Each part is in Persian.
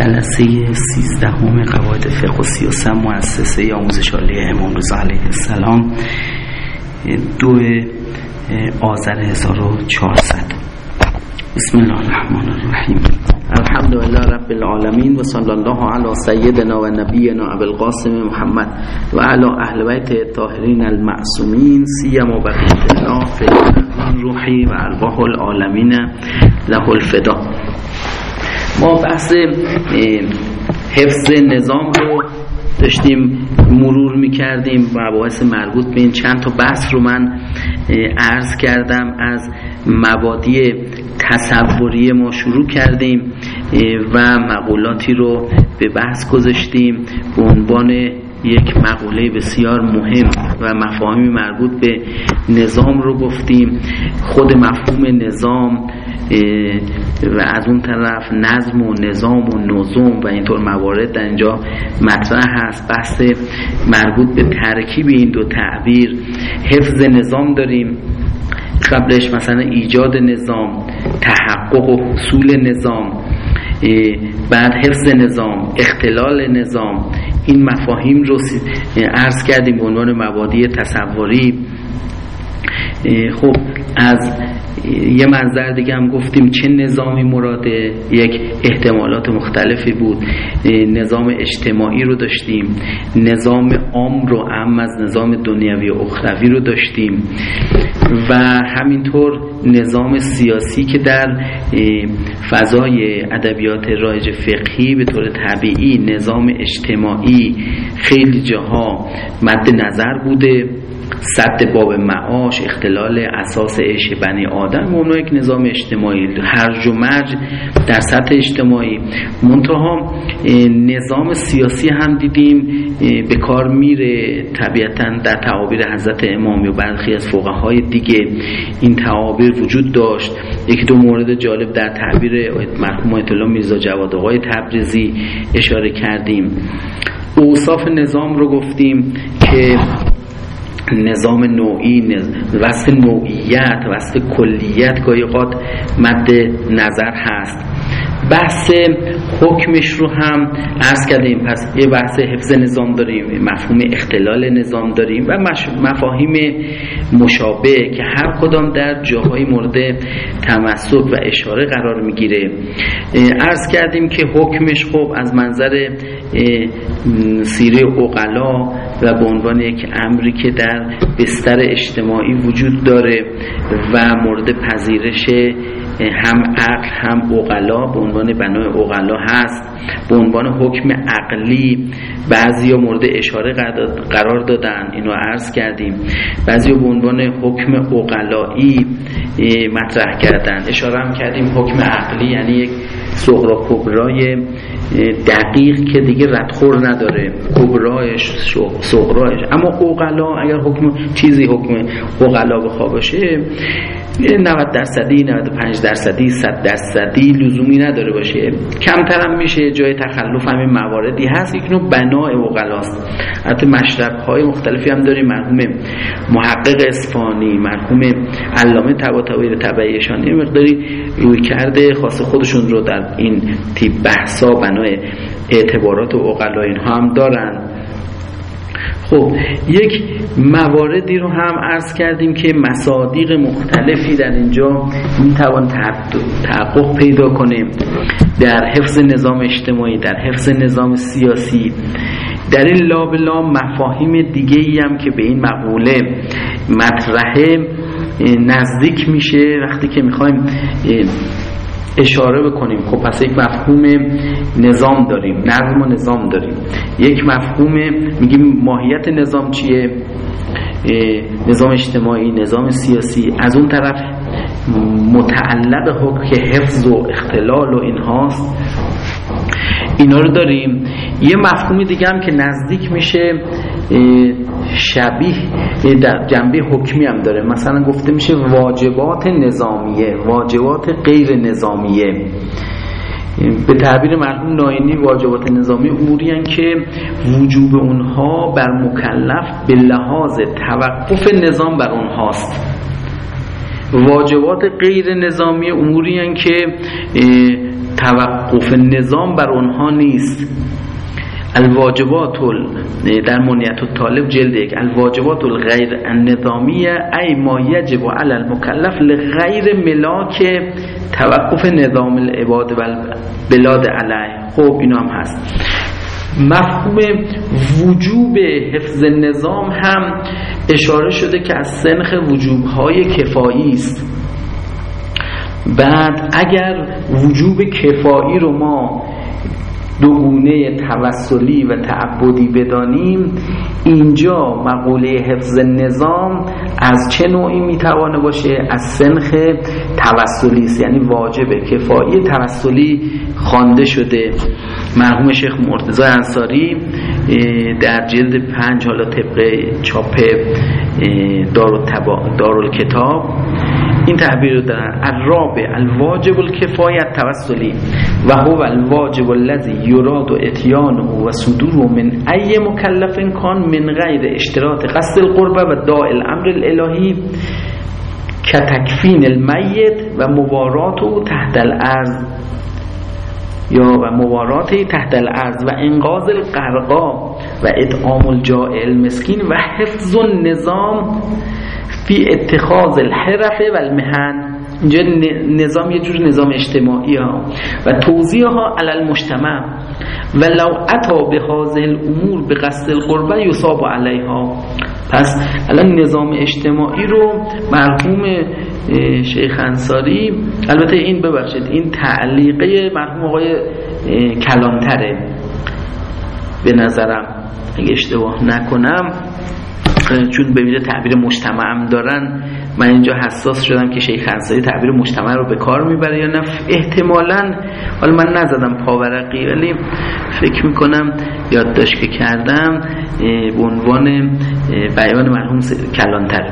جلسه سیزدهم قواعد فقه و سیاست مؤسسه آموزش عالی امام رضا علیه السلام دو آذر 1400 بسم الله الرحمن الرحیم. الحمد لله رب العالمین و صلی الله علی سیدنا و نبینا ابو القاسم محمد و علی اهل بیت الطاهرین المعصومین سیما بقیت الله فی روحی و ارواح العالمین له الفدا. ما بحث حفظ نظام رو داشتیم مرور می‌کردیم مباحث مربوط به این چند تا بحث رو من عرض کردم از مبادی تصوری ما شروع کردیم و مقولاتی رو به بحث گذاشتیم به عنوان یک مقوله بسیار مهم و مفاهیم مربوط به نظام رو گفتیم. خود مفهوم نظام و از اون طرف نظم و نظام و نظم و اینطور موارد در اینجا مطرح هست. بحث مربوط به ترکیب این دو تعبیر. حفظ نظام داریم. قبلش مثلا ایجاد نظام تحقق و حصول نظام بعد حفظ نظام اختلال نظام. این مفاهیم رو عرض کردیم به عنوان مبادی تصوری. خب از یه منظر دیگه هم گفتیم چه نظامی مراده یک احتمالات مختلفی بود. نظام اجتماعی رو داشتیم. نظام عام رو ام از نظام دنیوی و اخروی رو داشتیم. و همینطور نظام سیاسی که در فضای ادبیات رایج فقهی به طور طبیعی نظام اجتماعی خیلی جاها مد نظر بوده. صد باب معاش اختلال اساس عیش بنی آدم اونو یک نظام اجتماعی. هرج و مرج در سطح اجتماعی. منتها نظام سیاسی هم دیدیم به کار میره. طبیعتا در تعابیر حضرت امامی و برخی از های دیگه این تعابیر وجود داشت. یکی دو مورد جالب در تعبیر مرحوم الله میرزا جواد آقای تبریزی اشاره کردیم. اوصاف نظام رو گفتیم که نظام نوعی وصف نوعیت وصف کلیت گاهی مد نظر هست. بحث حکمش رو هم عرض کردیم. پس یه بحث حفظ نظام داریم مفهوم اختلال نظام داریم و مفاهیم مشابه که هر کدام در جاهای مورد تمسک و اشاره قرار می‌گیره. عرض کردیم که حکمش خب از منظر سیره اقلا و به عنوان یک امری که در بستر اجتماعی وجود داره و مورد پذیرش هم عقل هم اقلا به عنوان بنای اقلا هست. به عنوان حکم عقلی بعضی مورد اشاره قرار دادن اینو عرض کردیم. بعضی به عنوان حکم اقلایی مطرح کردن. اشاره هم کردیم حکم عقلی یعنی یک صغرا کبرای دقیق که دیگه ردخور نداره کبرایش صغرایش اما اقلا اگر حکم چیزی حکم اقلا بخواه باشه 90 درصدی 95 درصدی 100 درصدی لزومی نداره باشه. کمتر میشه جای تخلف همین مواردی هست. یک نوع بناء اوغلاست. حتی مشرب های مختلفی هم داریم. مرحوم محقق اسفانی مرحوم علامه طباطبایی تبعیشان یه مقداری روی کرده خاص خودشون رو در این تیپ بحثا بنای اعتبارات و اوغلا اینها هم دارن. خب یک مواردی رو هم عرض کردیم که مصادیق مختلفی در اینجا می‌توان تحقق پیدا کنیم در حفظ نظام اجتماعی در حفظ نظام سیاسی. در این لابلا مفاهیم دیگه ای هم که به این مقوله مطرحه نزدیک میشه. وقتی که می‌خوایم اشاره بکنیم. خب پس یک مفهوم نظام داریم نظم و نظام داریم. یک مفهوم میگیم ماهیت نظام چیه؟ نظام اجتماعی نظام سیاسی. از اون طرف متعلق حکم که حفظ و اختلال و اینهاست. اینا رو داریم. یه مفهومی دیگه هم که نزدیک میشه شبیه در جنبه حکمی هم داره. مثلا گفته میشه واجبات نظامیه واجبات غیر نظامیه. به تعبیر مرحوم ناینی واجبات نظامی اموری که وجوب اونها بر مکلف به لحاظ توقف نظام بر اونهاست. واجبات غیر نظامی اموری که توقف نظام بر اونها نیست. الواجبات در منیت طالب جلد یک الواجبات الغیر النظامیه ای ما یجب علی المکلف لغیر ملاک توقف نظام العباد و بلاد علیه. خب اینا هم هست. مفهوم وجوب حفظ نظام هم اشاره شده که از سنخ وجوب های کفایی است. بعد اگر وجوب کفایی رو ما دوگونه توسلی و تعبدی بدانیم اینجا مقوله حفظ نظام از چه نوعی می‌توانه باشه؟ از سنخ توسلی است یعنی واجبه کفایی توسلی خوانده شده. مرحوم شیخ مرتضی انصاری در جلد پنج حالا طبق چاپ دارالکتاب این تعبیر رو دارن. الرابع الواجب الکفایت توسلی و هو الواجب الذي یراد اتیانه و صدور من ای مکلف کان من غیر اشتراط قصد القربه و داء الامر الالهی کتکفین المیت و مبارات تحت الارض. یا و موارات تحت الارض و انقاذ القرقا و اطعام الجائع المسکین و حفظ النظام. فی اتخاذ الحرف و المهن اینجا نظام یه جور نظام اجتماعی ها. و توضیح ها علی المجتمع. و لو اتا به هذه الامور به قصد القربه یصاب علیها. پس الان نظام اجتماعی رو مرحوم شیخ انصاری البته این ببخشید این تعلیقه مرحوم آقای کلانتره. به نظرم اگه اشتباه نکنم چون به تعبیر مجتمع هم دارن من اینجا حساس شدم که شیخ انصاری تعبیر مجتمع رو به کار می‌بره یا نه. احتمالا حالا من نزدم پاورقی ولی فکر می‌کنم یادداشت که کردم به عنوان بیان مرحوم کلانتر.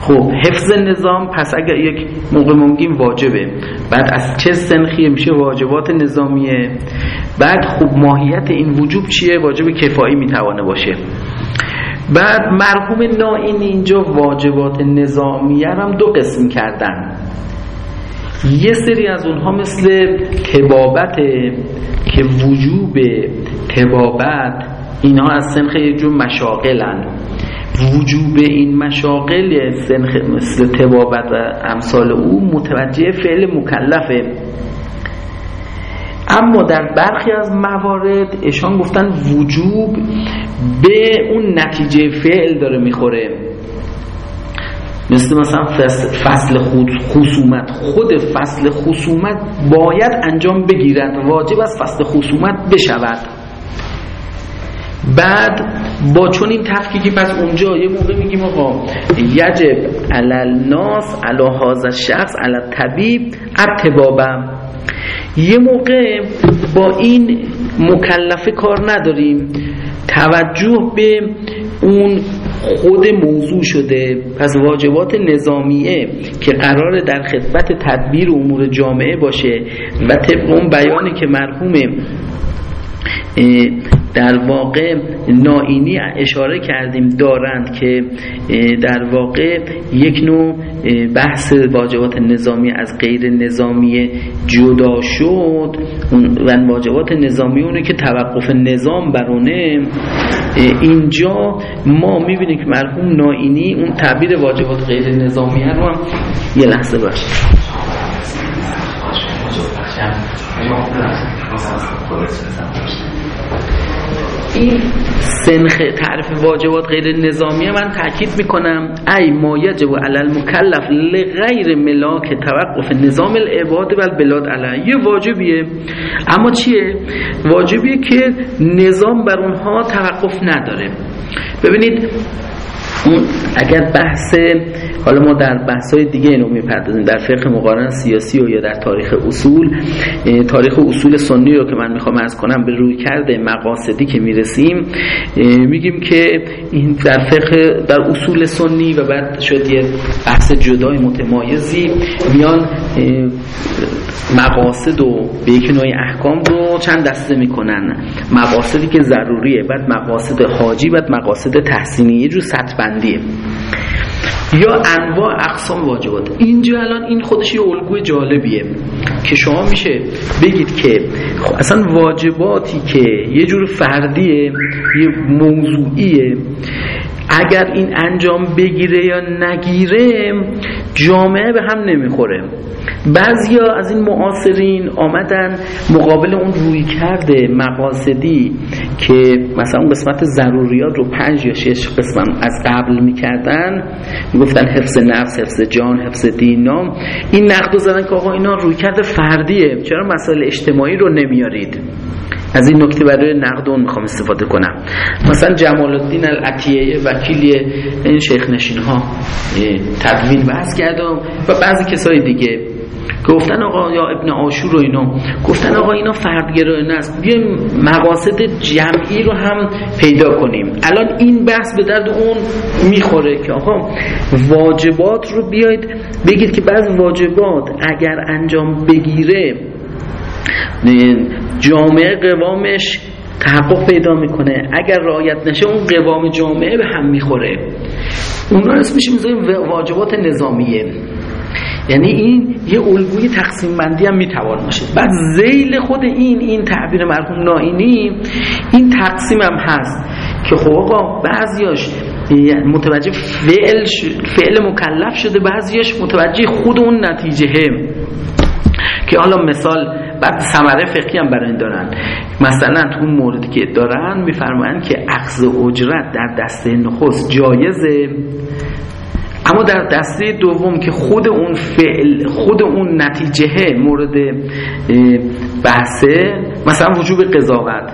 خب حفظ نظام پس اگر یک موقع ممکن واجبه. بعد از چه سنخیه میشه واجبات نظامیه؟ بعد خب ماهیت این وجوب چیه؟ واجب کفایی می‌توانه باشه. بعد مرحوم نائین اینجا واجبات نظامیه هم دو قسم کردن. یه سری از اونها مثل تبابت که وجوب تبابت اینها از سنخ یه جور مشاقلن وجوب این مشاقل سنخ مثل تبابت و امثال او متوجه فعل مکلفه. اما در برخی از موارد اشان گفتن وجوب به اون نتیجه فعل داره می‌خوره. مثل مثلا فصل خصومت. خود فصل خصومت باید انجام بگیرد واجب از فصل خصومت بشود. بعد با چون این تفکیکی پس اونجا یه موقع میگیم آقا یجب علال ناس علا هاز شخص علا طبیب اتبابم یه موقع با این مکلفه کار نداریم. توجه به اون خود موضوع شده پس واجبات نظامیه که قرار در خدمت تدبیر امور جامعه باشه و طبق اون بیانی که مرحوم در واقع نائینی اشاره کردیم دارند که در واقع یک نوع بحث واجبات نظامی از غیر نظامی جدا شد و واجبات نظامی اونه که توقف نظام برونه اینجا ما می‌بینیم که مرحوم نائینی اون تعبیر واجبات غیر نظامی رو هم یه لحظه باشه این سنخ تعریف واجبات غیر نظامی من تاکید می‌کنم ای ما یجب علل مکلف لغیر ملاک توقف نظام العباد و البلاد علیه. یه واجبیه. اما چیه؟ واجبیه که نظام بر اونها توقف نداره. ببینید اون اگر بحث حالا ما در بحث های دیگه اینو می‌پردازیم در فقه مقارن سیاسی و یا در تاریخ اصول تاریخ اصول سنی رو که من می‌خوام از کنم به روی کرده مقاصدی که می‌رسیم میگیم که این در فقه در اصول سنی و بعد شد یه بحث جدای متمایزی میان مقاصد و به یک نوع احکام رو چند دسته می‌کنن. مقاصدی که ضروریه بعد مقاصد حاجی بعد مقاصد تحسینی. یه جور سطح بندیه یا انواع اقسام واجبات. اینجا الان این خودش یه الگوی جالبیه که شما میشه بگید که اصلا واجباتی که یه جور فردیه یه موضوعیه اگر این انجام بگیره یا نگیره جامعه به هم نمی‌خوره. بعضیا از این معاصرین آمدن مقابل اون روی کرده مقاصدی که مثلا اون قسمت ضروریات رو پنج یا شش قسمت از قبل می‌کردن می‌گفتن حفظ نفس حفظ جان حفظ دینام این نقد زدن که آقا اینا روی کرده فردیه. چرا مسائل اجتماعی رو نمیارید؟ از این نکته برای نقد اون می‌خوام استفاده کنم. مثلا جمال الدین العطیه وکیلی این شیخ نشین ها تدوین بحث کردم و بعضی کسای دیگه گفتن آقا یا ابن آشور و اینا گفتن آقا اینا فردگرایانه است. بیایم مقاصد جمعی رو هم پیدا کنیم. الان این بحث به درد اون می‌خوره که آقا واجبات رو بیاید بگید که بعض واجبات اگر انجام بگیره جامعه قوامش تحقق پیدا می‌کنه. اگر رعایت نشه اون قوام جامعه به هم می‌خوره. اون رو اسمش می‌ذاریم واجبات نظامیه. یعنی این یه الگوی تقسیم بندی هم می‌توان باشه بعد زیل خود این این تعبیر مرحوم نائینی این تقسیم هم هست که خب آقا بعضیاش متوجه فعل, فعل مکلف شده بعضیاش متوجه خود اون نتیجه. که حالا مثال بعد ثمره فقهی هم برای این دارن. مثلا تو اون موردی که دارن میفرمایند که اخذ اجرت در دسته نخست جایزه. اما در دسته دوم که خود اون فعل خود اون نتیجه مورد بحثه مثلا وجوب قضاوت.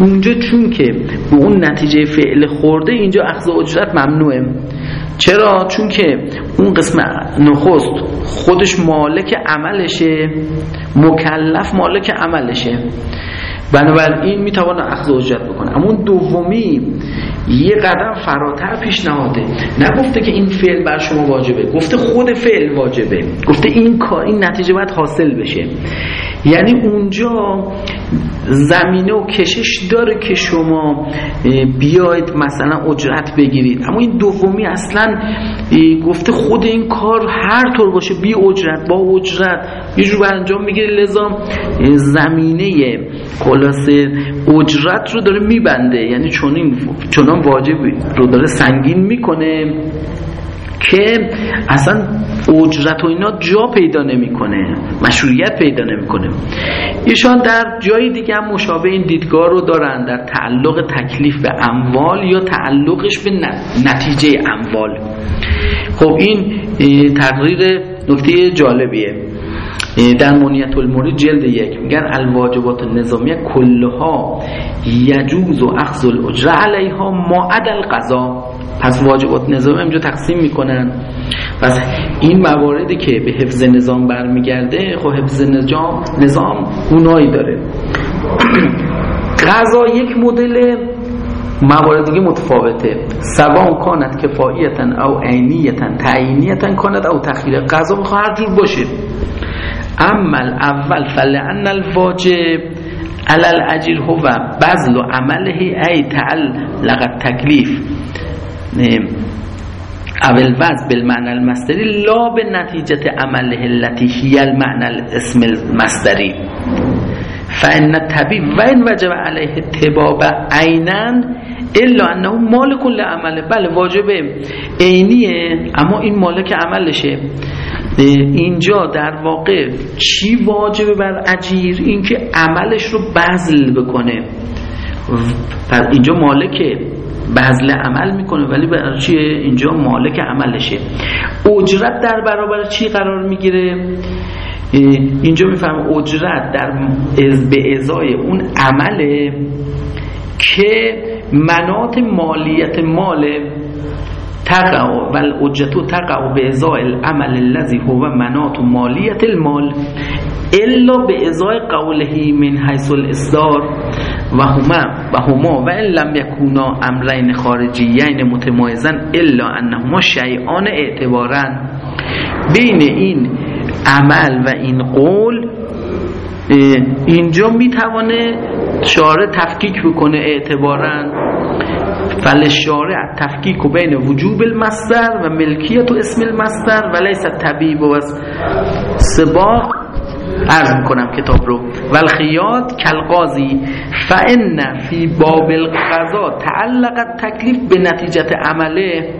اونجا چون که به اون نتیجه فعل خورده اینجا اخذ اجرت ممنوعه. چرا؟ چون که اون قسم نخست خودش مالک عملشه مکلف مالک عملشه بنابراین می‌توانه اخذ اجرت بکنه. اما اون دومی یه قدم فراتر پیش نهاده نگفته که این فعل بر شما واجبه. گفته خود فعل واجبه. گفته این کار این نتیجه باید حاصل بشه. یعنی اونجا زمینه و کشش داره که شما بیاید مثلا اجرت بگیرید. اما این دومی اصلا گفته خود این کار هر طور باشه بی اجرت با اجرت یه جور انجام می‌گیره. لذا زمینه خلاصه اجرت رو داره میبنده. یعنی چون این چنان واجب رو داره سنگین می‌کنه که اصلا اجرت و اینا جا پیدا نمی‌کنه مشروعیت پیدا نمی‌کنه. ایشان در جای دیگه هم مشابه این دیدگاه رو دارن در تعلق تکلیف به اموال یا تعلقش به نتیجه اموال. خب این تقریر نکته جالبیه. در منیت المورد جلد یک. میگن الواجبات نظامیه کلها یجوز و اخذ الاجره علیها ما عدل قضا پس واجبات نظام اینجا تقسیم می‌کنن. پس این مواردی که به حفظ نظام برمیگرده خب حفظ نظام نظام اونایی داره. قضا یک مدل موارد دیگه متفاوته. سواء کانت کفایتا او عینیتا تعیینیتا کانت او تخییر قضا می‌خواه هر جور باشه. اما اول فلعن الواجب علل اجیر هو بذل و عمله ای تعلق تکلیف. اول وز بالمعنى المصدری لا به نتیجه عمله التي هي المعنى الاسم المصدری. فان طبیب و این وجب علیه تباب عینا الا انه مال کل عمله. بله واجب عینیه اما این مالک عملشه. اینجا در واقع چی واجبه بر اجیر؟ اینکه عملش رو بذل بکنه. اینجا مالک بذل عمل می‌کنه ولی برای چیه؟ اینجا مالک عملشه. اجرت در برابر چی قرار می‌گیره؟ اینجا میفهم اجرت در به ازای اون عمله که منات مالیت مال تقع و الاجتو تقع به ازای العمل الذي هو منات مالیت المال الا به ازای قوله من حیث الاصدار و هما و هما و ان لم یکونا امرین خارجیین متمایزن الا انهما شیعان اعتبارن بین این عمل و این قول اینجا می‌توانه شارع تفکیک بکنه اعتبارا. فل شارع تفکیک و بین وجوب المصدر و ملکیت و اسم المصدر و لیس طبیب و سباق عرض می‌کنم کتاب رو. والخیات کلقازی فان فی باب القضا تعلق تکلیف به نتیجت عمله.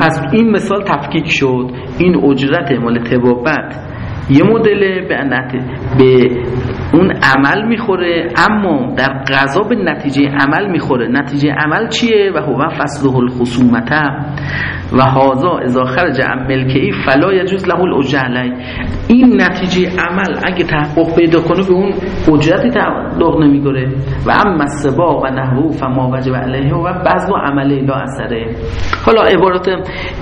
پس این مثال تفکیک شد. این اجرت مال تبابت. یه مدل به, به اون عمل می‌خوره اما در غذا به نتیجه عمل می‌خوره. نتیجه عمل چیه؟ و هو فصله الخصومته و هازا اذا خرج عن ملکی فلا یجوز له الاجر این نتیجه عمل اگه تحقق پیدا کنه به اون اجرتی تعلق نمیگره و اما سبا و نحو فما وجب علیه و بعض با عمله لا اثره حالا عبارت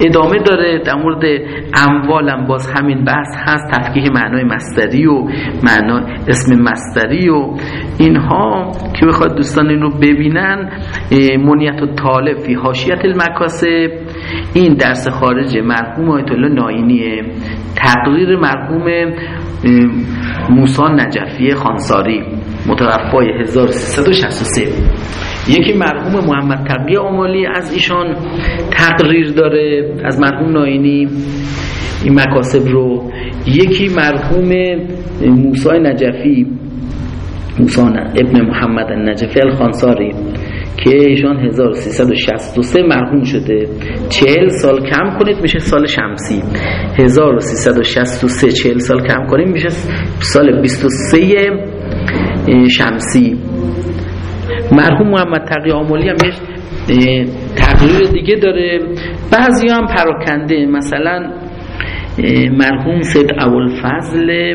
ادامه داره در مورد اموالم. باز همین بحث هست تفکیک معنای مستری و معنا اسم مستری و اینها که بخواد دوستان این رو ببینن منیت و طالب فی حاشیت المکاسب. این درس خارج مرحوم آیت الله ناینیه. تقریر مرحوم موسی نجفی خانساری متوفای 1363 یکی مرحوم محمد تقی آمالی از ایشان تقریر داره از مرحوم ناینی این مکاسب رو. یکی مرحوم موسی نجفی موسی ابن محمد نجفی الخانساری. که ایشان 1363 مرحوم شده. 40 سال کم کنید میشه سال شمسی. 1363 40 سال کم کنید میشه سال 23 شمسی. مرحوم محمد تقی آمولی هم تقریر دیگه داره. بعضی هم پراکنده. مثلا مرحوم سید اول فضل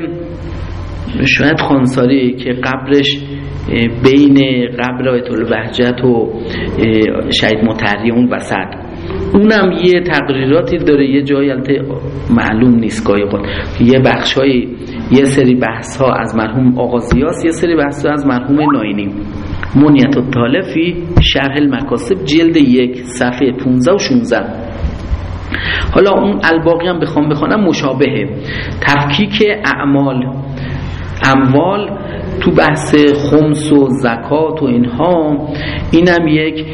شاید خانساری که قبرش بین قبر آیت البهجت و شهید متحری اون وسط اونم یه تقریراتی داره یه جایی معلوم نیست گاهی خود یه بخش های یه سری بحث ها از مرحوم آغازیاس یه سری بحث ها از مرحوم ناینی. منیت و طالفی شرح المکاسب جلد یک صفحه 15 و 16 حالا اون الباقی هم بخوام بخوانم مشابهه. تفکیک اعمال. اموال تو بحث خمس و زکات و اینها اینم یک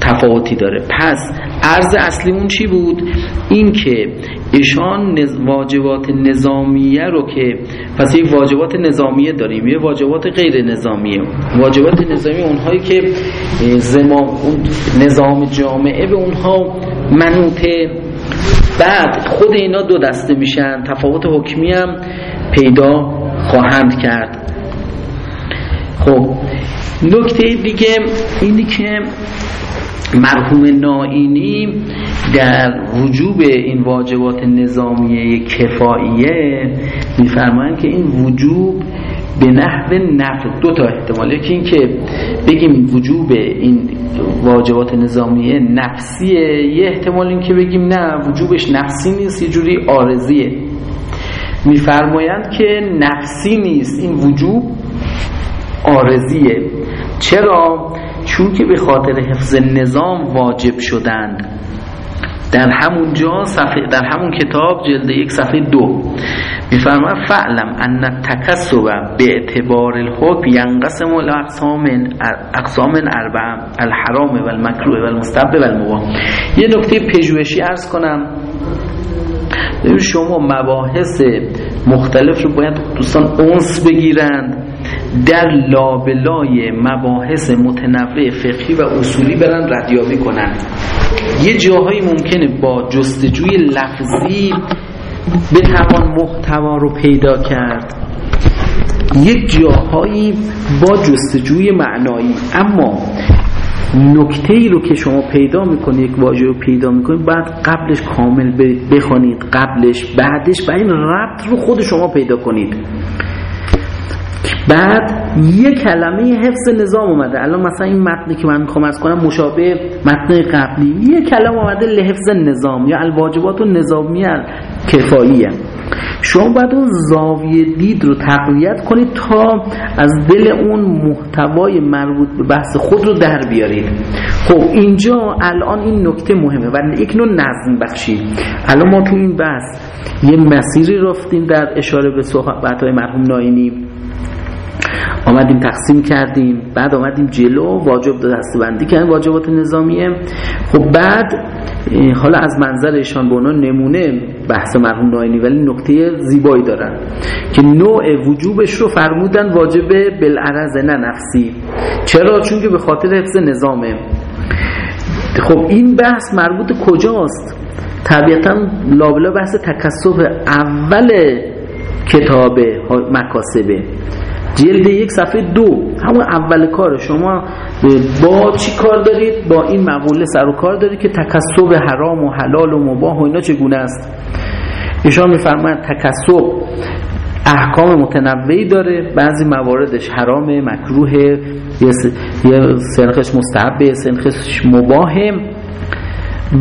تفاوتی داره. پس عرض اصلی اون چی بود؟ این که ایشان واجبات نظامیه رو که پس یک واجبات نظامیه داریم یه واجبات غیر نظامیه. واجبات نظامی اونهایی که زمام اون نظام جامعه به اونها منوطه. بعد خود اینا دو دسته میشن تفاوت حکمی هم پیدا خواهند کرد. خب نکته دیگه اینی که مرحوم نائینی در وجوب این واجبات نظامیه کفاییه میفرمایند که این وجوب به نحو نفع دو تا احتمال. یکی این که بگیم وجوب این واجبات نظامیه نفسیه یه احتمال این که بگیم نه وجوبش نفسی نیست یه جوری آرزیه. میفرمایند که نفسی نیست. این وجوب آرزیه. چرا؟ چون که به خاطر حفظ نظام واجب شدند. در همون جا صفحه در همون کتاب جلد یک صفحه دو میفرما فعلم ان تکسب به اعتبار الحکم ینقسم الاقسام اقسام اربعه الحرام و المکروه و و یه نکته پژوهشی عرض کنم. شما مباحث مختلف رو باید دوستان اونس بگیرند. در لابلای مباحث متنوع فقهی و اصولی برن ردیابی کنند یه جاهایی ممکنه با جستجوی لفظی بتوان محتوا رو پیدا کرد. یک جاهایی با جستجوی معنایی. اما نکته ای رو که شما پیدا می‌کنید یک واژه رو پیدا می‌کنید بعد قبلش کامل بخوانید قبلش بعدش و این ربط رو خود شما پیدا کنید. بعد یه کلمه حفظ نظام اومده. الان مثلا این متنی که من می‌خوام از کنم مشابه متن قبلی یه کلمه اومده لحفظ نظام یا الواجبات و نظامی کفاییه شما باید اون زاویه دید رو تقویت کنید تا از دل اون محتوای مربوط به بحث خود رو در بیارید. خب اینجا الان این نکته مهمه و یک نوع نظم بخشید الان ما تو این بحث یه مسیری رفتیم در اشاره به صحبت های مرحوم ناینی. آمدیم تقسیم کردیم بعد آمدیم جلو واجب دستبندی کردیم واجبات نظامیه. خب بعد حالا از منظر ایشان به نمونه بحث مرحوم ناینی ولی نکته زیبایی دارن که نوع وجوبش رو فرمودن واجب بالعرض نه نفسی. چرا؟ چون که به خاطر حفظ نظامه. خب این بحث مربوط کجاست؟ طبیعتا لابلا بحث تکسب اول کتاب مکاسبه. جلد یک صفحه دو. همون اول کار شما با چی کار دارید؟ با این مقوله سر و کار دارید که تکسب حرام و حلال و مباه و اینا چگونه است؟ ایشان میفرماید تکسب احکام متنوعی داره بعضی مواردش حرام مکروه یه سنخش مستحبه سنخش مباهم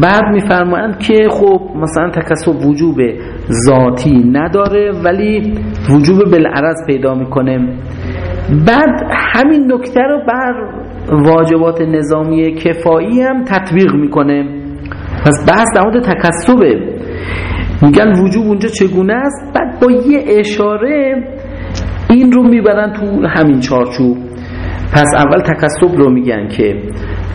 بعد میفرمایند که خب مثلا تکسب وجوب ذاتی نداره ولی وجوب بالعرض پیدا می‌کنه. بعد همین نکته رو بر واجبات نظامی کفایی هم تطبیق می‌کنه. پس بحث در مورد تکسبه. میگن وجوب اونجا چگونه است؟ بعد با یه اشاره این رو می‌برن تو همین چارچوب. پس اول تکسب رو میگن که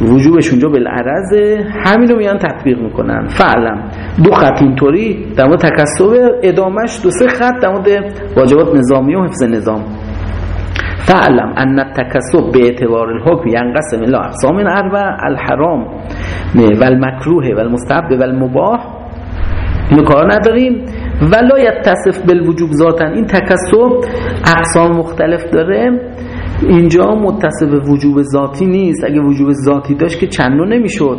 وجوبش اونجا بالعرضه همین رو میان تطبیق می‌کنن. فعلا. دو خط اینطوری در مورد تکسب ادامش دو سه خط در مورد واجبات نظامی و حفظ نظام. فعلم ان التکسب به اعتبار الحکم ینقسم الى اقسام اربع الحرام و المکروه و المستحب و المباح اینو کار نداریم. ولا یتصف بالوجوب ذاتا. این تکسب اقسام مختلف داره. اینجا متصف وجوب ذاتی نیست. اگه وجوب ذاتی داشت که چندو نمی‌شد.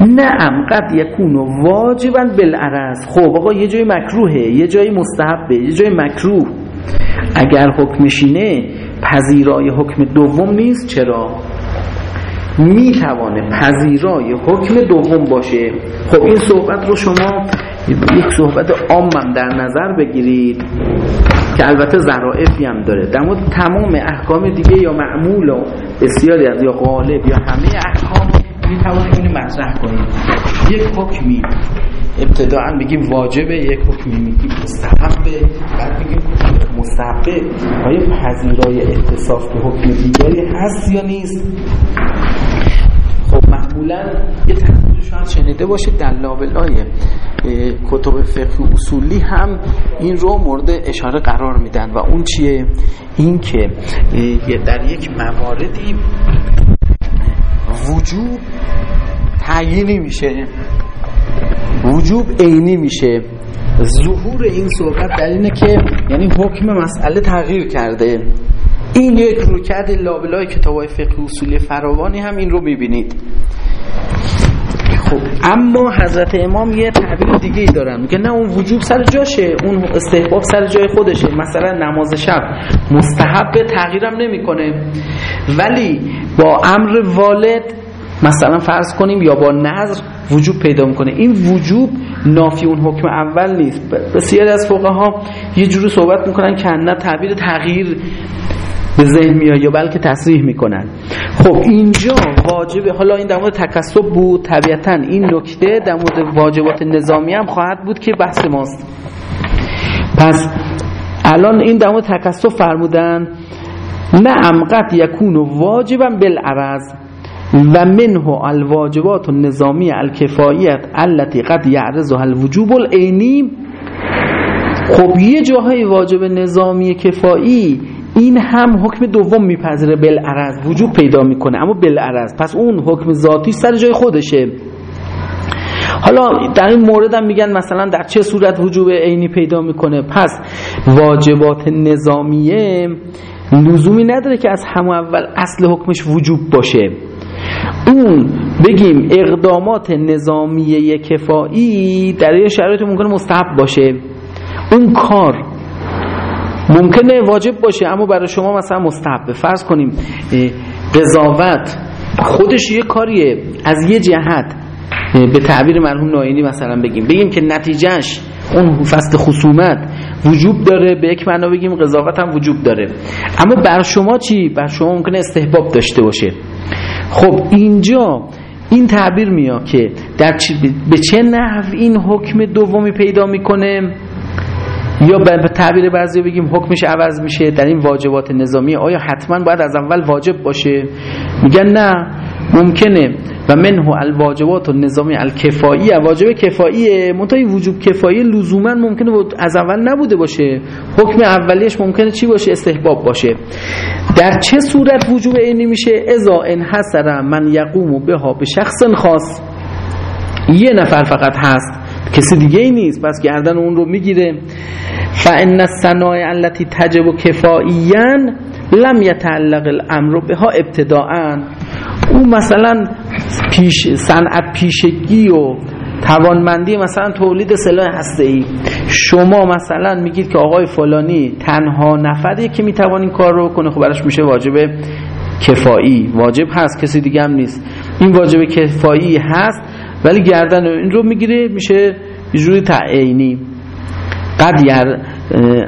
نعم قد یکون واجبا بالعرض. خب آقا یه جای مکروهه یه جای مستحبه یه جای مکروه. اگر حکمشینه پذیرای حکم دوم نیست. چرا؟ می‌توانه پذیرای حکم دوم باشه. خب این صحبت رو شما یک صحبت عامم در نظر بگیرید که البته ظرائفی هم داره. در مورد تمام احکام دیگه یا معمول و بسیاری از یا غالب یا همه احکام می توانیم اینو مطرح کنیم. یک حکمی ابتداعا بگیم واجبه یک حکمی میگیم مستحبه بعد بگیم مستحبه آیا پذیرای اتصاف به حکم دیگری هست یا نیست؟ خب معمولا یه تصویر شاید شنیده باشید در لابلای کتب فقه اصولی هم این رو مورد اشاره قرار میدن. و اون چیه؟ این که در یک مواردی وجوب تعیینی میشه. وجوب عینی میشه. ظهور این صحبت در اینه که یعنی حکم مسئله تغییر کرده. این یک روکرد لابلای کتاب فقه اصولی فراوانی هم این رو می‌بینید. خب اما حضرت امام یه تعبیر دیگه ای دارن میگه نه اون وجوب سر جاشه اون استحباب سر جای خودشه مثلا نماز شب. مستحب تغییرم نمی‌کنه. ولی با امر والد مثلا فرض کنیم یا با نظر وجوب پیدا می‌کنه. این وجوب نافی اون حکم اول نیست. بسیاری از فقها یه جوری صحبت می‌کنن که نه تعبیر تغییر به ذهن میاد یا بلکه تصریح می‌کنن خب اینجا واجبه حالا این در مورد تکسب بود. طبیعتا این نکته در مورد واجبات نظامی هم خواهد بود که بحث ماست. پس الان این در مورد تکسب فرمودن نه قد یکون واجبا بالعرض و منه الواجبات النظامی الکفاییت التي قد یعرضها الوجوب العینی. خب یه جاهای واجب نظامی کفایی این هم حکم دوم میپذیره بالعرض. وجود پیدا می‌کنه. اما بالعرض. پس اون حکم ذاتی سر جای خودشه. حالا در این مورد هم میگن مثلا در چه صورت وجوب عینی پیدا می‌کنه. پس واجبات نظامیه لزومی نداره که از همه اول اصل حکمش وجوب باشه. اون بگیم اقدامات نظامیه کفایی در یه شرایط ممکنه مستحب باشه. اون کار ممکنه واجب باشه اما برای شما مثلا مستحبه فرض کنیم قضاوت خودش یه کاریه. از یه جهت به تعبیر مرحوم ناینی مثلا بگیم. بگیم که نتیجهش اون فصل خصومت وجوب داره به یک معنا بگیم قضاوت هم وجوب داره. اما بر شما چی؟ بر شما ممکنه استحباب داشته باشه. خب اینجا این تعبیر میاد که در به چه نحو این حکم دومی پیدا می‌کنه؟ یا به تعبیر بعضی بگیم حکمش عوض میشه در این واجبات نظامی آیا حتما باید از اول واجب باشه؟ میگن نه ممکنه. و منه الواجبات النظامی الکفایی. واجب کفاییه. منتهی وجوب کفایی لزوما ممکنه از اول نبوده باشه. حکم اولیش ممکنه چی باشه؟ استحباب باشه. در چه صورت وجوب عینی میشه؟ اذا انحصر من یقوم بها به شخص خاص. یه نفر فقط هست. کسی دیگه ای نیست پس گردن اون رو می‌گیره. فان الصنایع التي تجب کفائیا لم يتعلق الامر بها ابتداء. او مثلا پیش صنعت پیشگی و توانمندی مثلا تولید سلاح هسته ای شما مثلا میگید که آقای فلانی تنها نفریه که می‌توان این کار رو کنه خب براش میشه واجب کفایی. واجب هست کسی دیگه هم نیست. این واجب کفایی هست ولی گردن این رو می‌گیره میشه یه جوری تعینی قد یر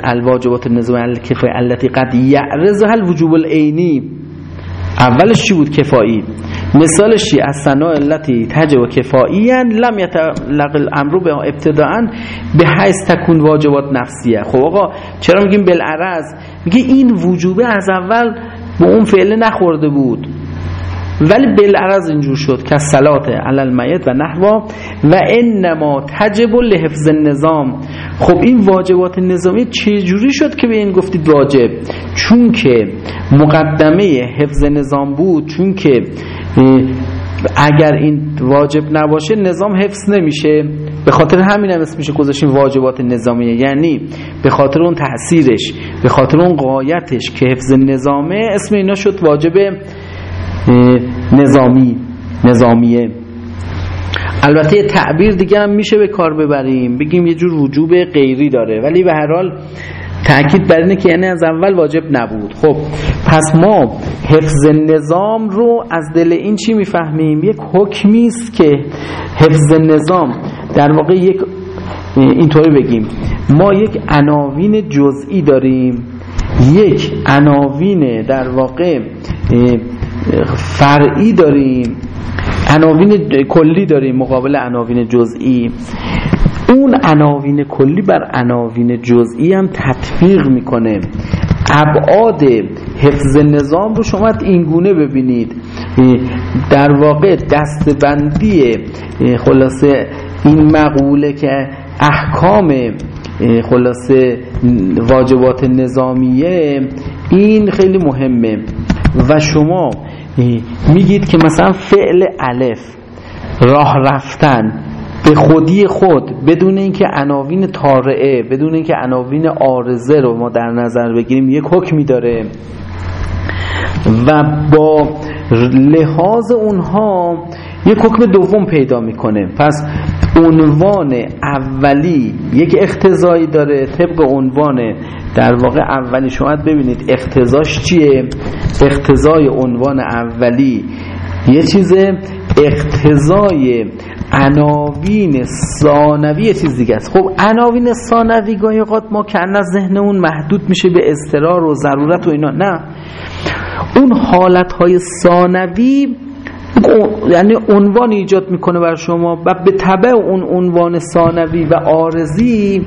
الواجبات النظام الکفای التي قد یعرضها الوجوب العینی. اولش چی بود کفایی؟ مثالش چی؟ از صناع التي تجب کفایی لم یتلق الامر به ابتداعا به حیث تکون واجبات نفسیه. خب آقا چرا میگیم بالعرض؟ میگه این وجوبه از اول به اون فعله نخورده بود. ولی بالعرض اینجور شد که صلات علی المیت و نحوا و انما تجب لحفظ النظام. خب این واجبات نظامی چجوری شد که به این گفتید واجب؟ چون که مقدمه حفظ نظام بود چون که اگر این واجب نباشه نظام حفظ نمیشه. به خاطر همین هم اسمش گذاشتیم واجبات نظامیه یعنی به خاطر اون تاثیرش به خاطر اون قایتش که حفظ نظامه اسم اینا شد واجب نظامی نظامیه. البته تعبیر دیگه هم میشه به کار ببریم. بگیم یه جور وجوب غیری داره. ولی به هر حال تأکید بر اینه که یعنی از اول واجب نبود. خب پس ما حفظ نظام رو از دل این چی می‌فهمیم؟ یک حکمی است که حفظ نظام در واقع یک اینطوری بگیم. ما یک عناوین جزئی داریم. یک عناوین در واقع فرعی داریم عناوین کلی داریم مقابل عناوین جزئی. اون عناوین کلی بر عناوین جزئی هم تطبیق می‌کنه. ابعاد حفظ نظام رو شما اینگونه ببینید. در واقع دستبندی خلاصه این مقوله که احکام خلاصه واجبات نظامیه این خیلی مهمه. و شما میگید که مثلا فعل الف راه رفتن به خودی خود بدون اینکه عناوین طارعه بدون اینکه عناوین عارضه رو ما در نظر بگیریم یک حکمی داره. و با لحاظ اونها یک حکم دوم پیدا می‌کنه. پس عنوان اولی یک اختزایی داره طبق عنوان در واقع اولی. شما ببینید اختزاش چیه. اختزای عنوان اولی یه چیز اختزای عناوین ثانوی چیز دیگه است. خب عناوین ثانوی گاهی اوقات ما کن از ذهن اون محدود میشه به استرار و ضرورت و اینا. نه. اون حالت های ثانوی یعنی عنوان ایجاد می‌کنه بر شما و به طبع اون عنوان ثانوی و عارضی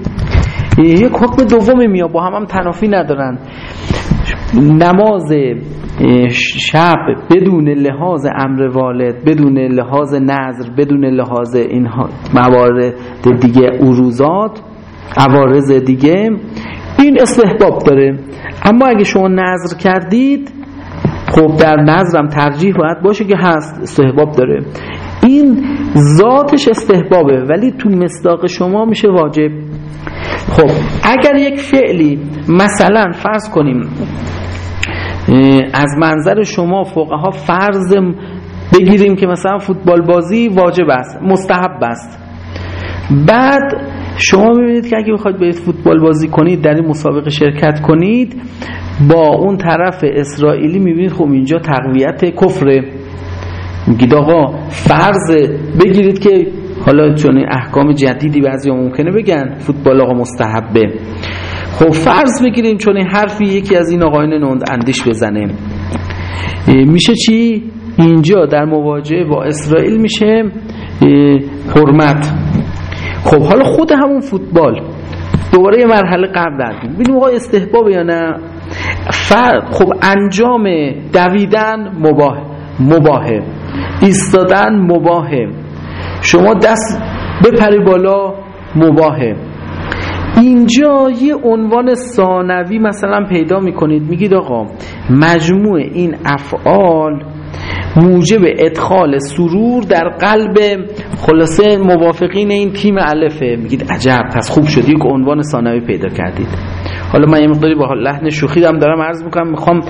یک حکم دومی میاد با هم هم تنافی ندارن. نماز شب بدون لحاظ امر والد بدون لحاظ نظر بدون لحاظ این موارد دیگه اروزات عوارض دیگه این استحباب داره. اما اگه شما نظر کردید خب در نظرم ترجیح باید باشه که هست استحباب داره. این ذاتش استحبابه ولی تو مصداق شما میشه واجب. خب اگر یک فعلی مثلا فرض کنیم از منظر شما فقها فرض بگیریم که مثلا فوتبال بازی واجب است مستحب است. بعد شما می‌بینید که اگه بخواید برید فوتبال بازی کنید در این مسابقه شرکت کنید با اون طرف اسرائیلی می‌بینید خب اینجا تقویت کفره. میگید آقا فرض بگیرید که حالا چون احکام جدیدی بعضی ممکنه بگن فوتبال آقا مستحبه. خب فرض بگیریم چون حرفی یکی از این آقایان نوند اندیش بزنه. میشه چی؟ اینجا در مواجهه با اسرائیل میشه حرمت. خب حالا خود همون فوتبال. دوباره یه مرحله قبل رفتیم ببینیم آقا استحباب یا نه. فرق خب انجام دویدن مباه مباهه. ایستادن مباهه. شما دست بپری بالا مباهه. اینجا یه عنوان ثانوی مثلا پیدا می‌کنید. میگید آقا مجموع این افعال موجب ادخال سرور در قلب خلاصه موافقین این تیم الفه. میگید عجب پس خوب شد. یک عنوان ثانوی پیدا کردید. حالا من یه مقداری با لحن شوخی هم دارم عرض می‌کنم می‌خوام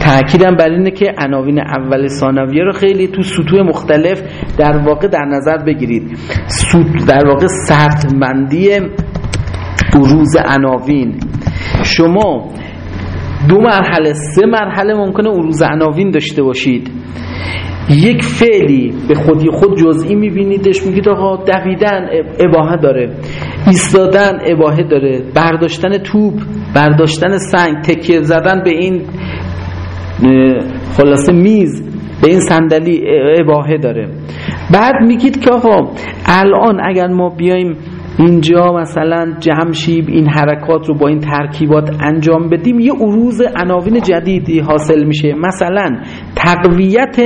تاکیدم بر اینه که عناوین اول ثانویه رو خیلی تو سطوح مختلف در واقع در نظر بگیرید. در واقع سطحبندی بروز عناوین. شما دو مرحله سه مرحله ممکنه عروض عناوین داشته باشید. یک فعلی به خودی خود جزئی میبینیدش میگید آقا دویدن اباهه داره ایستادن اباهه داره برداشتن توپ برداشتن سنگ تکیه زدن به این خلاصه میز به این صندلی اباهه داره. بعد میگید که آقا الان اگر ما بیایم اینجا مثلا جمشیب این حرکات رو با این ترکیبات انجام بدیم یه عروض عناوین جدیدی حاصل میشه. مثلا تقویت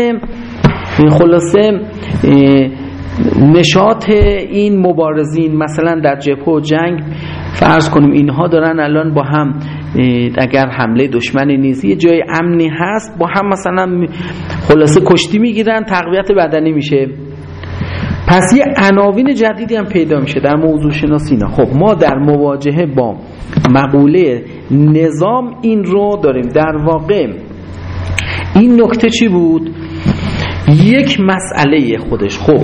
خلاصه نشاط این مبارزین مثلا در جبهه و جنگ فرض کنیم اینها دارن الان با هم اگر حمله دشمنی نیست یه جای امنی هست با هم مثلا خلاصه کشتی می‌گیرن تقویت بدنی میشه. پس یه عناوین جدیدی هم پیدا میشه در موضوع شناسی نه خب ما در مواجهه با مقوله نظام این رو داریم. در واقع این نکته چی بود؟ یک مسئله خودش. خب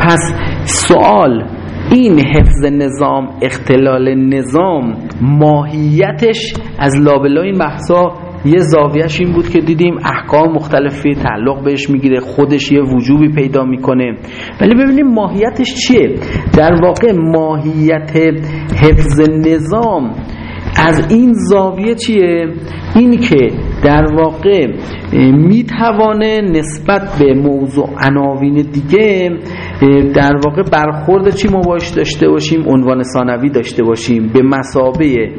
پس سوال این حفظ نظام اختلال نظام ماهیتش از لابلای این بحثا یه زاویهش این بود که دیدیم احکام مختلفی تعلق بهش می‌گیره خودش یه وجوبی پیدا می‌کنه. ولی ببینیم ماهیتش چیه؟ در واقع ماهیت حفظ نظام از این زاویه چیه؟ این که در واقع می‌توانه نسبت به موضوع عناوین دیگه در واقع برخورد چی ما داشته باشیم؟ عنوان ثانوی داشته باشیم. به مسابه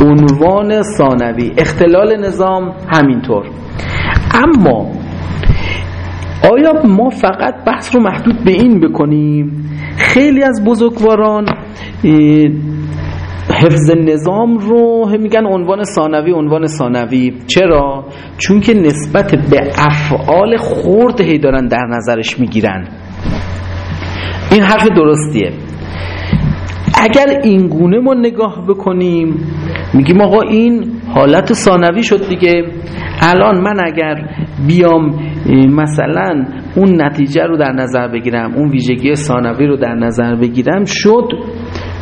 عنوان ثانوی. اختلال نظام همینطور. اما آیا ما فقط بحث رو محدود به این بکنیم؟ خیلی از بزرگواران حفظ نظام رو میگن عنوان ثانوی عنوان ثانوی. چرا؟ چون که نسبت به افعال خرد هی دارن در نظرش می‌گیرن. این حرف درستیه. اگر این گونه ما نگاه بکنیم میگیم آقا این حالت ثانوی شد دیگه. الان من اگر بیام مثلا اون نتیجه رو در نظر بگیرم اون ویژگی ثانوی رو در نظر بگیرم شد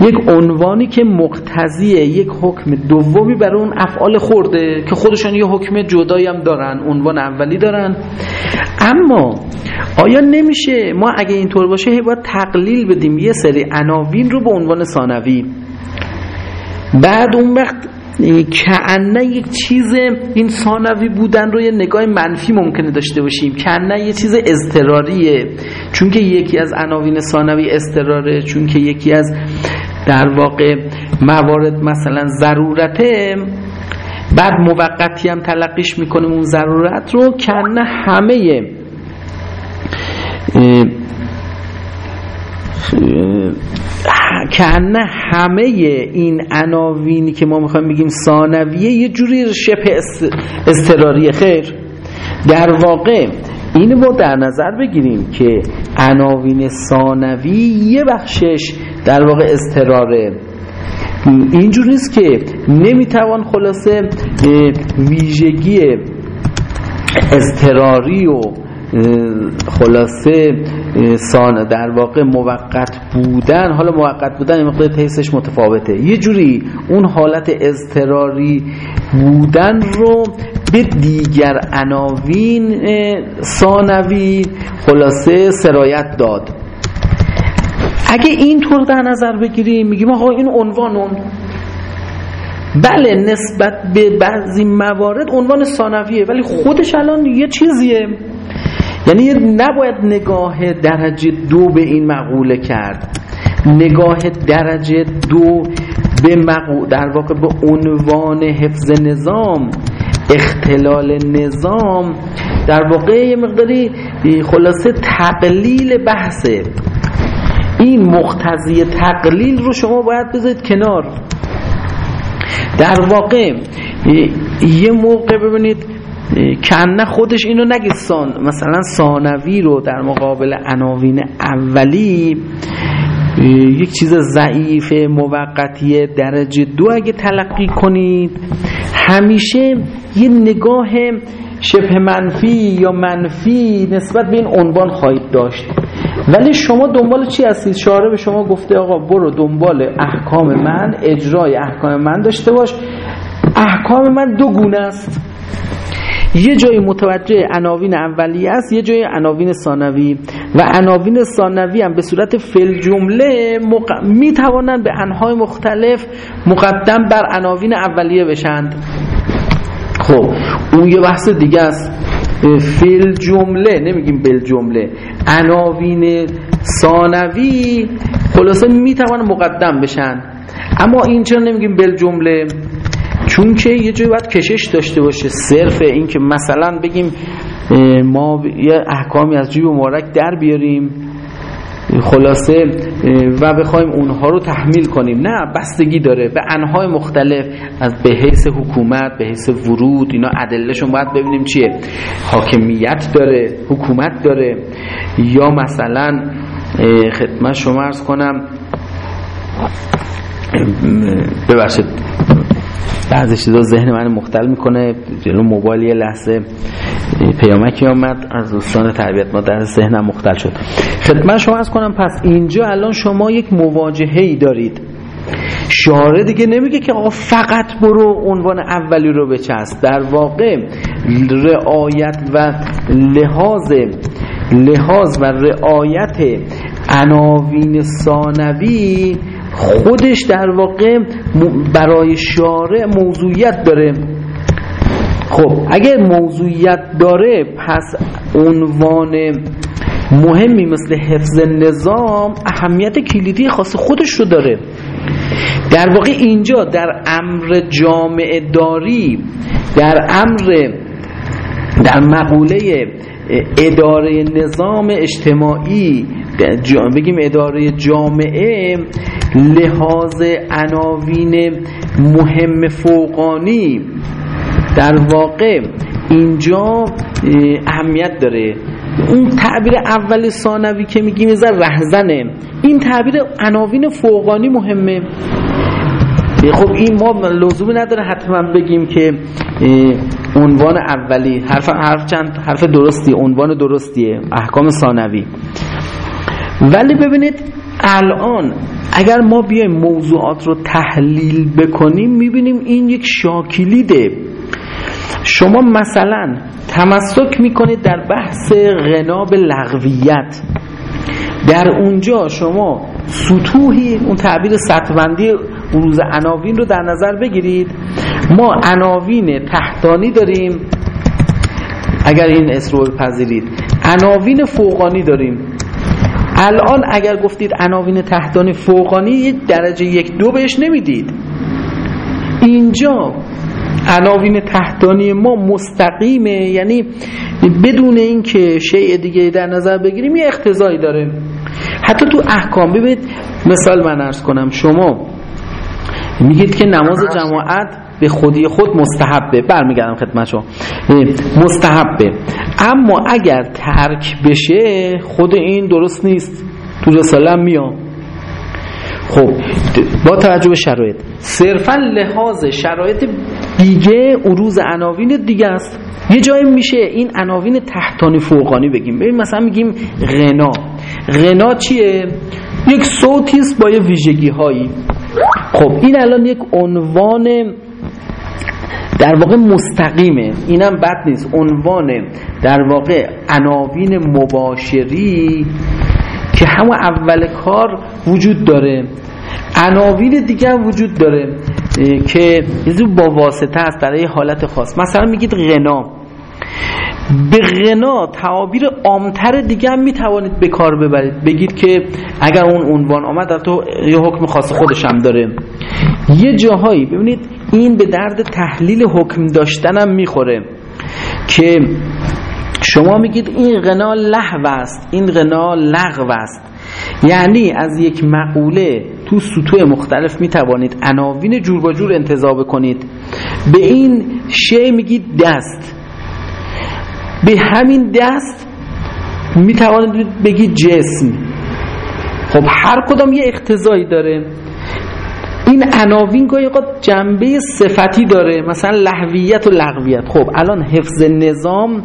یک عنوانی که مقتضی یک حکم دومی برای اون افعال خورده که خودشان یه حکم جدایی هم دارن عنوان اولی دارن. اما آیا نمیشه ما اگه اینطور باشه باید تقلیل بدیم یه سری عناوین رو به عنوان ثانوی؟ بعد اون وقت کعنه یک چیز این ثانوی بودن رو یه نگاه منفی ممکنه داشته باشیم. کعنه یه چیز اضطراریه. چون که یکی از عناوین ثانوی اضطراره چون که یکی از در واقع موارد مثلا ضرورته بعد موقتی هم تلقیش می‌کنیم اون ضرورت رو کنه همه کنه همه این عناوینی که ما می‌خوایم بگیم ثانویه یه جوری شبه استراری خیر. در واقع این ما در نظر بگیریم که عناوین ثانوی یه بخشش در واقع استراره اینجور نیست که نمی‌توان خلاصه ویژگی استراری و خلاصه سان در واقع موقت بودن. حالا موقت بودن مقدار تیسش متفاوته. یه جوری اون حالت اضطراری بودن رو به دیگر عناوین ثانوی خلاصه سرایت داد. اگه اینطور در نظر بگیریم میگیم آقا این عنوان بله نسبت به بعضی موارد عنوان ثانویه ولی خودش الان یه چیزیه. یعنی نباید نگاه درجه دو به این مقوله کرد. نگاه درجه دو به مقو... در واقع به عنوان حفظ نظام اختلال نظام. در واقع یه مقداری خلاصه تقلیل بحثه. این مقتضی تقلیل رو شما باید بذارید کنار. در واقع یه موقع ببینید کنه خودش اینو نگید سان مثلا ثانوی رو در مقابل عناوین اولی یک چیز ضعیف موقتی درجه دو اگه تلقی کنید. همیشه یه نگاه شبه منفی یا منفی نسبت به این عنوان خواهید داشت. ولی شما دنبال چی هستید؟ شاره به شما گفته آقا برو دنبال احکام من اجرای احکام من داشته باش. احکام من دو گونه است. یه جای متوجه عناوین اولیه است یه جای عناوین ثانوی. و عناوین ثانوی هم به صورت فل جمله مق... می توانند به انهای مختلف مقدم بر عناوین اولیه بشند. خب اون یه بحث دیگه است. فل جمله نمیگیم بل جمله عناوین ثانوی خلاصه می‌توان مقدم بشن. اما این چرا نمیگیم بل جمله؟ چون که یه جایی باید کشش داشته باشه صرف این که مثلا بگیم ما یه احکامی از جیب مبارک در بیاریم. خلاصه و بخوایم اونها رو تحمیل کنیم. نه بستگی داره. به انهای مختلف از به حیث حکومت به حیث ورود اینا عدلشون باید ببینیم چیه. حاکمیت داره حکومت داره. یا مثلا خدمت شما ارز کنم ببخشید. بعضی چیزا ذهن من مختل می‌کنه. جلو موبایل یه لحظه پیامکی آمد. از دوستان تربیت ما در ذهنم مختل شد. خدمت شما از کنم پس اینجا الان شما یک مواجهه ای دارید. شاره دیگه نمیگه که آقا فقط برو عنوان اولی رو بچست در واقع رعایت و لحاظ لحاظ و رعایت عناوین ثانوی خودش در واقع برای شارع موضوعیت داره. خب اگر موضوعیت داره پس عنوان مهمی مثل حفظ نظام اهمیت کلیدی خاص خودش رو داره. در واقع اینجا در امر جامعه داری در امر در مقوله اداره نظام اجتماعی بگیم اداره جامعه لحاظ عناوین مهم فوقانی در واقع اینجا اهمیت داره. اون تعبیر اول ثانوی که میگیم یه رهزنه. این تعبیر عناوین فوقانی مهمه. خب این ما لزومی نداره حتما بگیم که عنوان اولی حرف حرف چند حرف درستی عنوان درستیه احکام ثانوی. ولی ببینید الان اگر ما بیایم موضوعات رو تحلیل بکنیم می‌بینیم این یک شاکلیده. شما مثلا تمسک می‌کنید در بحث غناب لغویت. در اونجا شما سطوحی اون تعبیر سطبندی بروز عناوین رو در نظر بگیرید. ما عناوین تحتانی داریم. اگر این اسم رو بپذیرید. عناوین فوقانی داریم. الان اگر گفتید عناوین تحتانی فوقانی درجه یک دو بهش نمی‌دید. اینجا عناوین تحتانی ما مستقیمه یعنی بدون اینکه شیء دیگه در نظر بگیریم یه اختزایی داره. حتی تو احکام ببینید مثال من ارز کنم. شما میگید که نماز. جماعت به خودی خود مستحبه. برمیگردم خدمت شما. مستحبه. اما اگر ترک بشه خود این درست نیست. تو رساله میام. خب با توجه به شرایط. صرفا لحاظ شرایط دیگه عروض عناوین دیگه است. یه جایی میشه این عناوین تحتانی فوقانی بگیم. ببین مثلا میگیم غنا. غنا چیه؟ یک صوتی است با یه ویژگی هایی خب این الان یک عنوان در واقع مستقیمه. اینم بد نیست. عنوان در واقع عناوین مباشری که همون اول کار وجود داره. عناوین دیگه هم وجود داره که با واسطه است برای حالت خاص. مثلا میگید غنا. به غنا تعابیر عامتر دیگه هم می‌توانید به کار ببرید. بگید که اگر اون عنوان آمد تو یه حکم خاص خودش هم داره. یه جاهایی ببینید این به درد تحلیل حکم داشتنم می‌خوره که شما میگید این غنا لحو است این غنا لغو است. یعنی از یک مقوله تو سطوح مختلف می‌توانید عناوین جور با جور انتظار بکنید. به این شی میگید دست. به همین دست می‌توانید بگید جسم. خب هر کدام یه اختزایی داره. این عناوین گاهی جنبه صفتی داره. مثلا لحویت و لغویت. خب الان حفظ نظام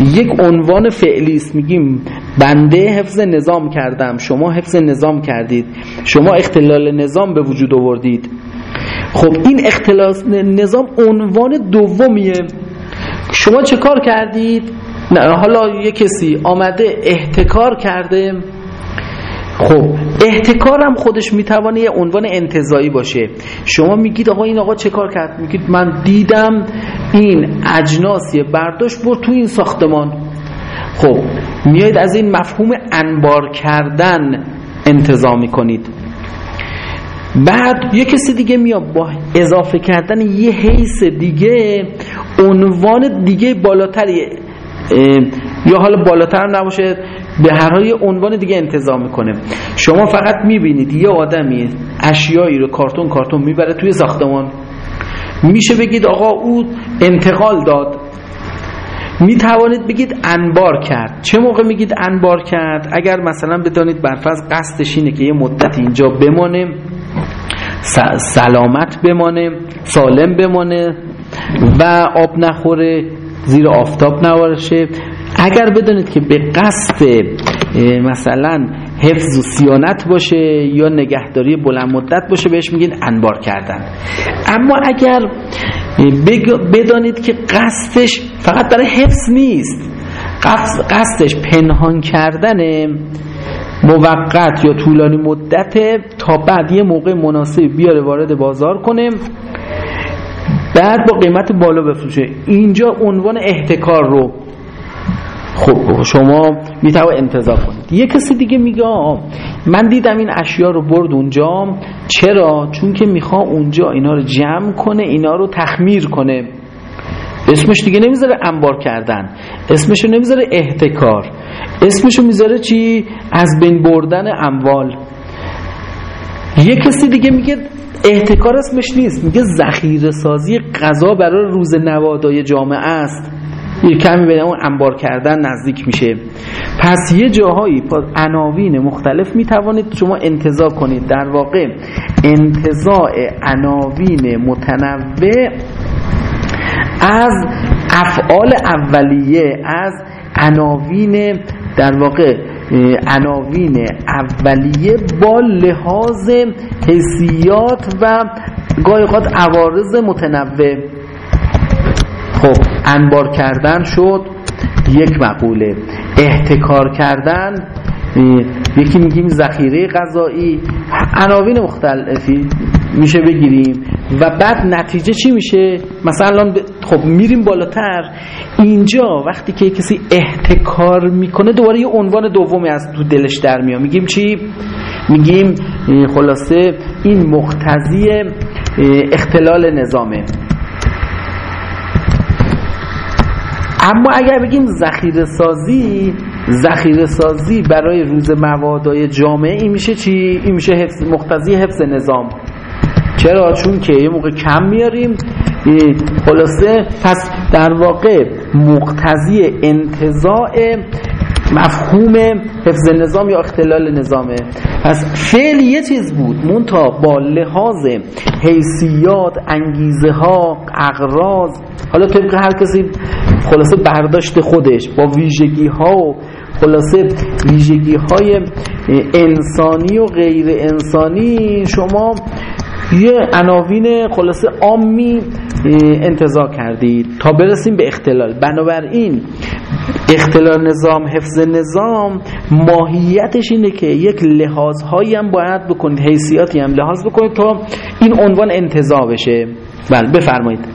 یک عنوان فعلی است. میگیم بنده حفظ نظام کردم. شما حفظ نظام کردید. شما اختلال نظام به وجود آوردید. خب این اختلال نظام عنوان دومیه. شما چه کار کردید؟ نه حالا یه کسی آمده احتکار کرده. خب. احتکار هم خودش می‌توانه یه عنوان انتظایی باشه. شما میگید آقا این آقا چه کار کرد؟ میگید من دیدم این اجناسی برداشت برد تو این ساختمان. خب میایید از این مفهوم انبار کردن انتظامی می‌کنید. بعد یه کسی دیگه میاد با اضافه کردن یه حیث دیگه عنوان دیگه بالاتری یا حالا بالاتر هم نباشه به هر حال یه عنوان دیگه انتظام می‌کنه. شما فقط می‌بینید یه آدمی اشیایی رو کارتون کارتون می‌بره توی ساختمان. میشه بگید آقا او انتقال داد. می توانید بگید انبار کرد. چه موقع میگید انبار کرد؟ اگر مثلا بدانید برفرض قصدش اینه که یه مدت اینجا بمانه سلامت بمانه سالم بمانه و آب نخوره زیر آفتاب نوارشه اگر بدانید که به قصد مثلا حفظ و سیانت باشه یا نگهداری بلند مدت باشه بهش میگین انبار کردن. اما اگر بدانید که قصدش فقط برای حفظ نیست قصدش پنهان کردن موقت یا طولانی مدت تا بعد یه موقع مناسب بیاره وارد بازار کنه بعد با قیمت بالا بفروشه. اینجا عنوان احتکار رو خب شما میتوا انتظار کنید. یه کسی دیگه میگه من دیدم این اشیا رو برد اونجا. چرا؟ چون که میخوا اونجا اینا رو جمع کنه اینا رو تخمیر کنه. اسمش دیگه نمی‌ذاره انبار کردن. اسمشو نمی‌ذاره احتکار. اسمشو می‌ذاره چی؟ از بین بردن اموال. یه کسی دیگه میگه احتکار اسمش نیست. میگه ذخیره سازی غذا برای روز نوادای جامعه است. یه کمی به اون انبار کردن نزدیک میشه. پس یه جاهایی با عناوین مختلف می‌توانید شما انتظار کنید. در واقع انتظاع عناوین متنوع از افعال اولیه از عناوین در واقع عناوین اولیه با لحاظ حسیات و گاهی عوارض متنوع. خب انبار کردن شد یک مقوله. احتکار کردن یکی میگیم ذخیره غذایی. عناوین مختلفی میشه بگیریم. و بعد نتیجه چی میشه؟ مثلا خب میریم بالاتر. اینجا وقتی که کسی احتکار می‌کنه دوباره یه عنوان دومی از تو دلش در میاد. میگیم چی؟ میگیم خلاصه این مختزی اختلال نظامه. اما اگر بگیم ذخیره سازی ذخیره سازی برای روز موادای جامعه این میشه چی؟ این میشه حفظ مختزی حفظ نظام. چرا؟ چون که یه موقع کم میاریم. خلاصه پس در واقع مقتضی انتظاع مفهوم حفظ نظام یا اختلال نظامه. پس فعل یه چیز بود مونتا با لحاظ حیثیات انگیزه ها اقراض حالا طبق هر کسی خلاصه برداشت خودش با ویژگی ها و خلاصه ویژگی های انسانی و غیر انسانی شما یه عناوین خلاصه عامی انتظار کردید تا برسیم به اختلال. بنابراین اختلال نظام حفظ نظام ماهیتش اینه که یک لحاظهایی هم باید بکنید حیثیاتی هم لحاظ بکنید تا این عنوان انتظار بشه. بله بفرمایید.